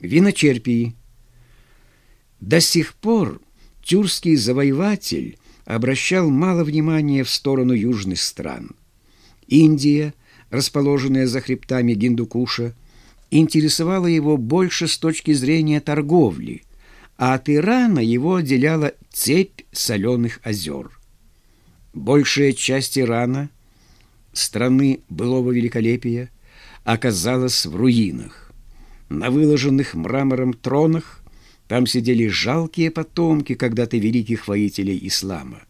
Виночерпии. До сих пор тюркский завоеватель обращал мало внимания в сторону южных стран. Индия, расположенная за хребтами Гиндукуша, интересовала его больше с точки зрения торговли, а от Ирана его отделяла цепь соленых озер. Большая часть Ирана, страны былого великолепия, оказалась в руинах. На выложенных мрамором тронах там сидели жалкие потомки когда-то великих воителей ислама.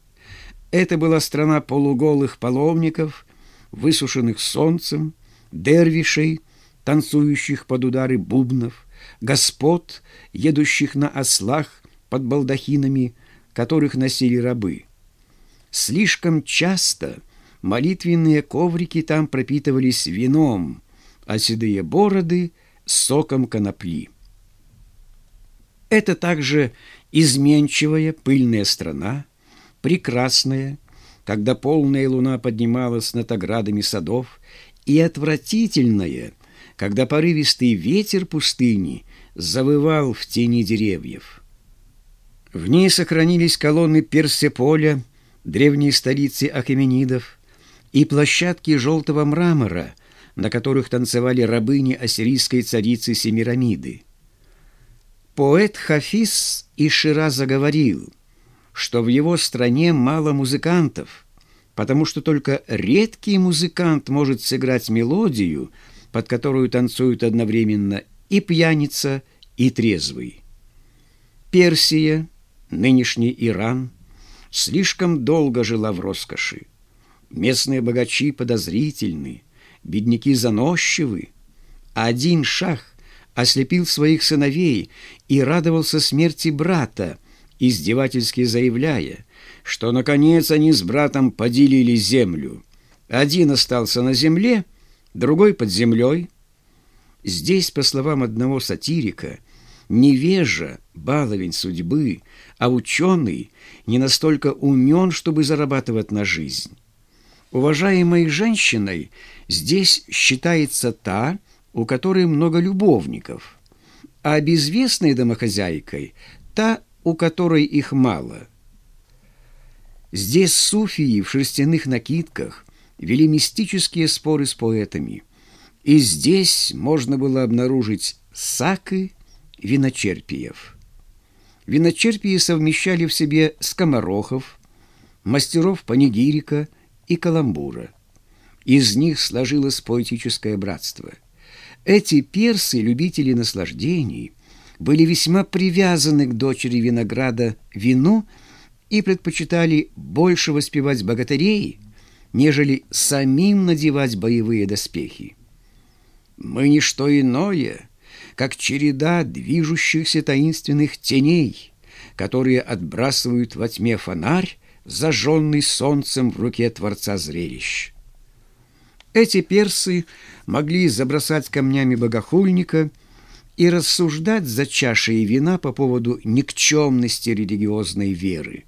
Это была страна полуголых паломников, высушенных солнцем, дервишей, танцующих под удары бубнов, господ, едущих на ослах под балдахинами, которых носили рабы. Слишком часто молитвенные коврики там пропитывались вином, а седые бороды — соком конопли. Это также изменчивая пыльная страна, прекрасная, когда полная луна поднималась над оградами садов, и отвратительная, когда порывистый ветер пустыни завывал в тени деревьев. В ней сохранились колонны Персеполя, древней столицы Ахеменидов, и площадки желтого мрамора, на которых танцевали рабыни ассирийской царицы Семирамиды. Поэт Хафиз из Шираза говорил, что в его стране мало музыкантов, потому что только редкий музыкант может сыграть мелодию, под которую танцуют одновременно и пьяница, и трезвый. Персия, нынешний Иран, слишком долго жила в роскоши. Местные богачи подозрительны, бедняки заносчивы. Один шах ослепил своих сыновей и радовался смерти брата, издевательски заявляя, что, наконец, они с братом поделили землю. Один остался на земле, другой под землей. Здесь, по словам одного сатирика, невежа, баловень судьбы, а ученый не настолько умен, чтобы зарабатывать на жизнь. Уважаемой женщиной здесь считается та, у которой много любовников, а безвестной домохозяйкой – та, у которой их мало. Здесь суфии в шерстяных накидках вели мистические споры с поэтами, и здесь можно было обнаружить сакы виночерпиев. Виночерпии совмещали в себе скоморохов, мастеров панигирика и каламбура. Из них сложилось поэтическое братство. Эти персы, любители наслаждений, были весьма привязаны к дочери винограда вину и предпочитали больше воспевать богатырей, нежели самим надевать боевые доспехи. Мы не что иное, как череда движущихся таинственных теней, которые отбрасывают во тьме фонарь, зажженный солнцем в руке Творца зрелищ. Эти персы могли забросать камнями богохульника и рассуждать за чашей вина по поводу никчемности религиозной веры.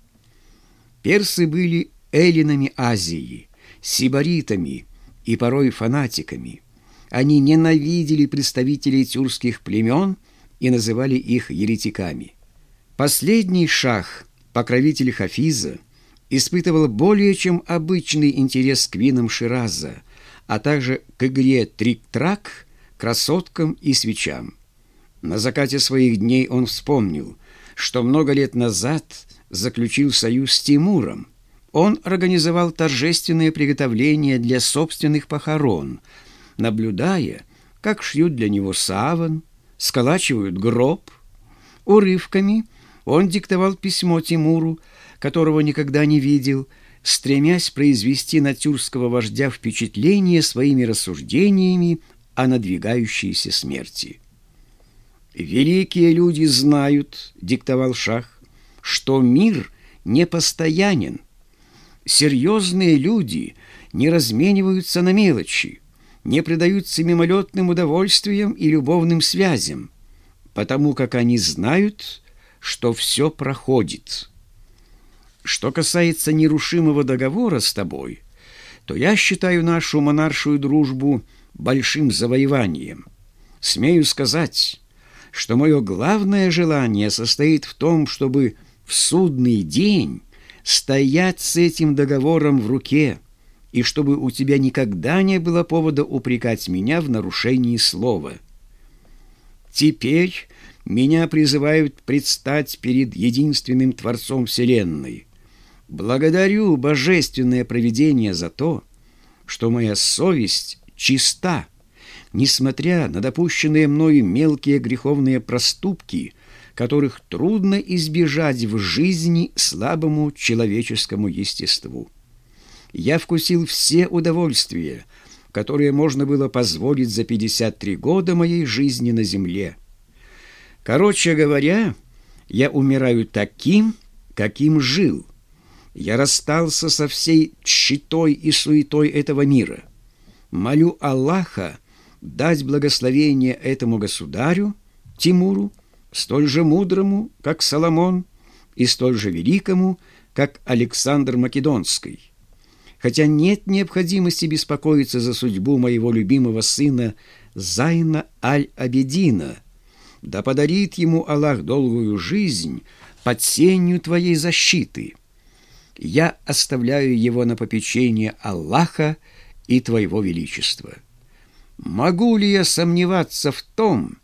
Персы были эллинами Азии, сибаритами и порой фанатиками. Они ненавидели представителей тюркских племен и называли их еретиками. Последний шах, покровитель Хафиза, испытывал более чем обычный интерес к винам Шираза – а также к игре трик-трак, красоткам и свечам. На закате своих дней он вспомнил, что много лет назад заключил союз с Тимуром. Он организовал торжественные приготовления для собственных похорон, наблюдая, как шьют для него саван, сколачивают гроб. Урывками он диктовал письмо Тимуру, которого никогда не видел, стремясь произвести на тюркского вождя впечатление своими рассуждениями о надвигающейся смерти. «Великие люди знают, — диктовал шах, — что мир непостоянен. Серьезные люди не размениваются на мелочи, не предаются мимолетным удовольствиям и любовным связям, потому как они знают, что все проходит». Что касается нерушимого договора с тобой, то я считаю нашу монаршую дружбу большим завоеванием. Смею сказать, что мое главное желание состоит в том, чтобы в судный день стоять с этим договором в руке, и чтобы у тебя никогда не было повода упрекать меня в нарушении слова. Теперь меня призывают предстать перед единственным Творцом Вселенной. Благодарю Божественное провидение за то, что моя совесть чиста, несмотря на допущенные мною мелкие греховные проступки, которых трудно избежать в жизни слабому человеческому естеству. Я вкусил все удовольствия, которые можно было позволить за 53 года моей жизни на земле. Короче говоря, я умираю таким, каким жил. Я расстался со всей щитой и суетой этого мира. Молю Аллаха дать благословение этому государю, Тимуру, столь же мудрому, как Соломон, и столь же великому, как Александр Македонский. Хотя нет необходимости беспокоиться за судьбу моего любимого сына Зайна Аль-Абедина, да подарит ему Аллах долгую жизнь под сенью твоей защиты. Я оставляю его на попечение Аллаха и твоего величества. Могу ли я сомневаться в том,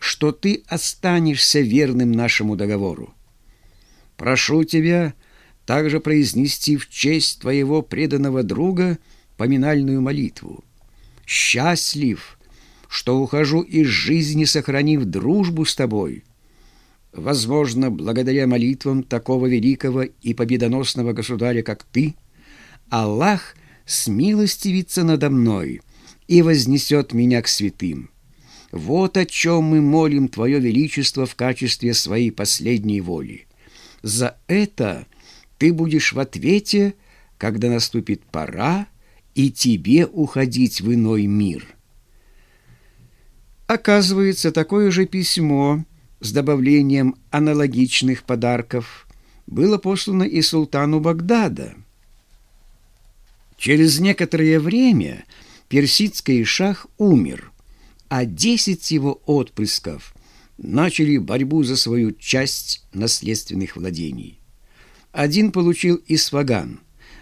что ты останешься верным нашему договору. Прошу тебя также произнести в честь твоего преданного друга поминальную молитву. Счастлив, что ухожу из жизни, сохранив дружбу с тобой. Возможно, благодаря молитвам такого великого и победоносного государя, как ты, Аллах смилостивится надо мной и вознесет меня к святым. Вот о чем мы молим Твое Величество в качестве своей последней воли. За это ты будешь в ответе, когда наступит пора и тебе уходить в иной мир. Оказывается, такое же письмо с добавлением аналогичных подарков было послано и султану Багдада. Через некоторое время персидский шах умер – а десять его отпрысков начали борьбу за свою часть наследственных владений. Один получил Исфаган,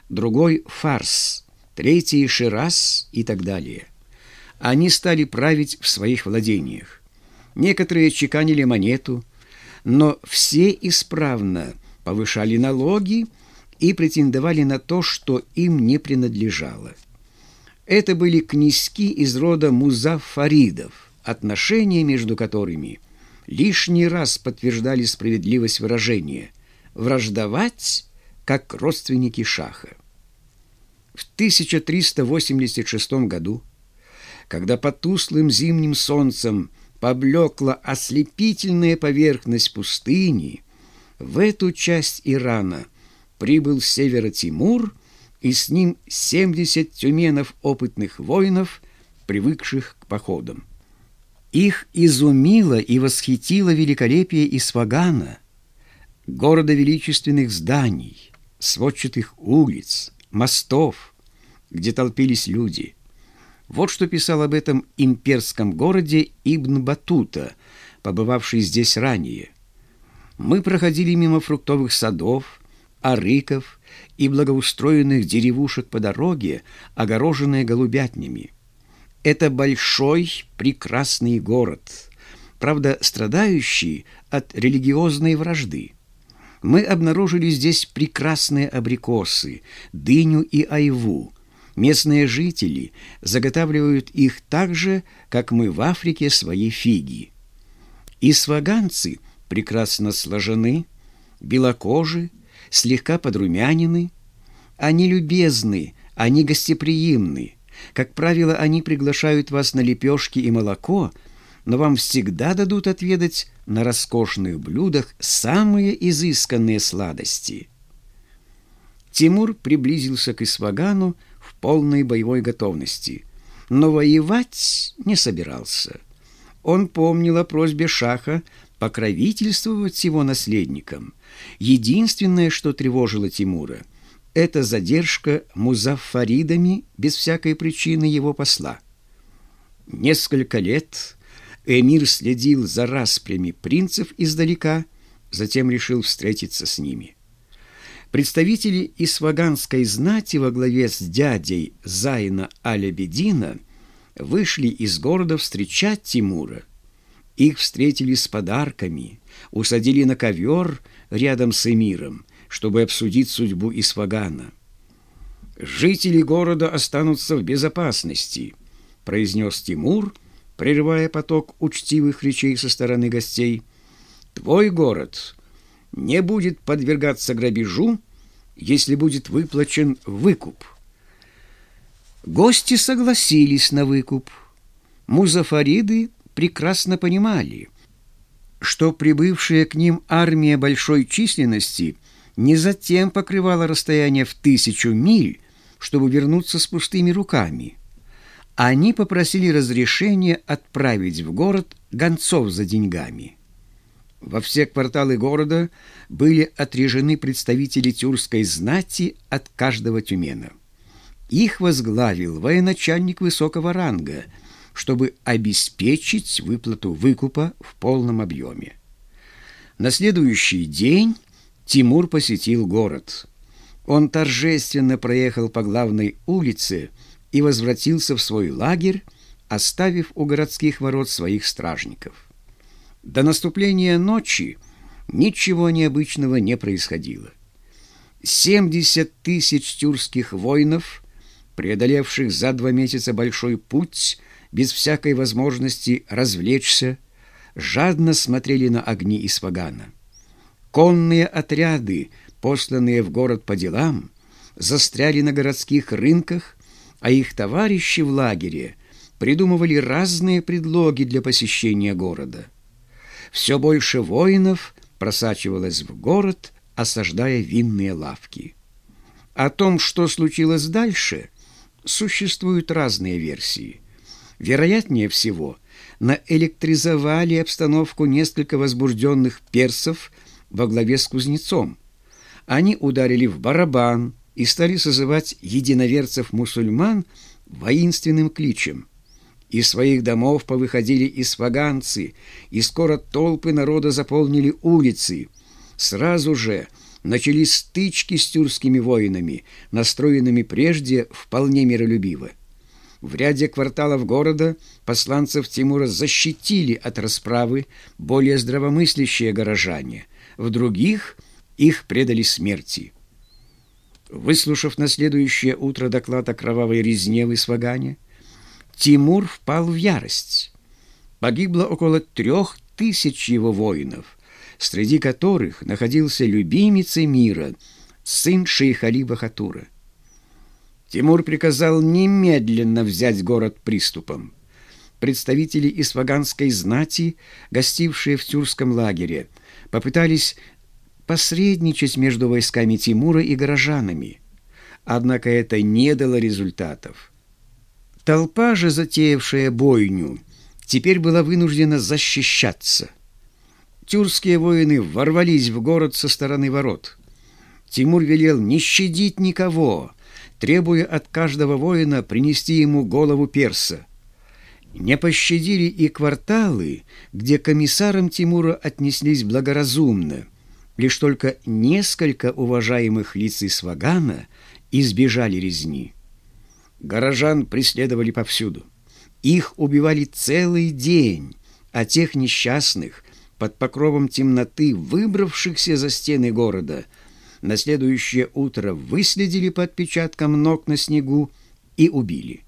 другой – Фарс, третий – Шираз и так далее. Они стали править в своих владениях. Некоторые чеканили монету, но все исправно повышали налоги и претендовали на то, что им не принадлежало – это были князьки из рода музафаридов, отношения между которыми лишний раз подтверждали справедливость выражения «враждовать, как родственники шаха». В 1386 году, когда под тусклым зимним солнцем поблекла ослепительная поверхность пустыни, в эту часть Ирана прибыл с севера Тимур – и с ним 70 тюменов опытных воинов, привыкших к походам. Их изумило и восхитило великолепие Исфагана, города величественных зданий, сводчатых улиц, мостов, где толпились люди. Вот что писал об этом имперском городе Ибн Батута, побывавший здесь ранее. Мы проходили мимо фруктовых садов, арыков, и благоустроенных деревушек по дороге, огороженные голубятнями. Это большой, прекрасный город, правда, страдающий от религиозной вражды. Мы обнаружили здесь прекрасные абрикосы, дыню и айву. Местные жители заготавливают их так же, как мы в Африке свои фиги. Исваганцы прекрасно сложены, белокожи, слегка подрумянины. Они любезны, они гостеприимны. Как правило, они приглашают вас на лепешки и молоко, но вам всегда дадут отведать на роскошных блюдах самые изысканные сладости. Тимур приблизился к Исвагану в полной боевой готовности, но воевать не собирался. Он помнил о просьбе Шаха покровительствовать его наследникам. Единственное, что тревожило Тимура, это задержка музаффаридами без всякой причины его посла. Несколько лет Эмир следил за распрями принцев издалека, затем решил встретиться с ними. Представители исваганской знати во главе с дядей Зайна Алябедина вышли из города встречать Тимура. Их встретили с подарками, усадили на ковер рядом с эмиром, чтобы обсудить судьбу Исфагана. «Жители города останутся в безопасности», — произнес Тимур, прерывая поток учтивых речей со стороны гостей. «Твой город не будет подвергаться грабежу, если будет выплачен выкуп». Гости согласились на выкуп. Музафариды прекрасно понимали, что прибывшая к ним армия большой численности не затем покрывала расстояние в тысячу миль, чтобы вернуться с пустыми руками. Они попросили разрешения отправить в город гонцов за деньгами. Во все кварталы города были отрежены представители тюркской знати от каждого тюмена. Их возглавил военачальник высокого ранга, чтобы обеспечить выплату выкупа в полном объеме. На следующий день Тимур посетил город. Он торжественно проехал по главной улице и возвратился в свой лагерь, оставив у городских ворот своих стражников. До наступления ночи ничего необычного не происходило. Семьдесят тысяч тюркских воинов, преодолевших за два месяца большой путь без всякой возможности развлечься, жадно смотрели на огни Исфагана. Конные отряды, посланные в город по делам, застряли на городских рынках, а их товарищи в лагере придумывали разные предлоги для посещения города – все больше воинов просачивалось в город, осаждая винные лавки. О том, что случилось дальше, существуют разные версии. Вероятнее всего, наэлектризовали обстановку несколько возбужденных персов во главе с кузнецом. Они ударили в барабан и стали созывать единоверцев-мусульман воинственным кличем – из своих домов повыходили исфаганцы, и скоро толпы народа заполнили улицы. Сразу же начались стычки с тюркскими воинами, настроенными прежде вполне миролюбиво. В ряде кварталов города посланцев Тимура защитили от расправы более здравомыслящие горожане, в других их предали смерти. Выслушав на следующее утро доклад о кровавой резне в Исфагане, Тимур впал в ярость. Погибло около трех тысяч его воинов, среди которых находился любимец мира, сын шейха Али Бахатура. Тимур приказал немедленно взять город приступом. Представители исфаганской знати, гостившие в тюркском лагере, попытались посредничать между войсками Тимура и горожанами. Однако это не дало результатов. Толпа же, затеявшая бойню, теперь была вынуждена защищаться. Тюркские воины ворвались в город со стороны ворот. Тимур велел не щадить никого, требуя от каждого воина принести ему голову перса. Не пощадили и кварталы, где комиссарам Тимура отнеслись благоразумно. Лишь только несколько уважаемых лиц из Вагана избежали резни. Горожан преследовали повсюду. Их убивали целый день, а тех несчастных, под покровом темноты, выбравшихся за стены города, на следующее утро выследили по отпечаткам ног на снегу и убили.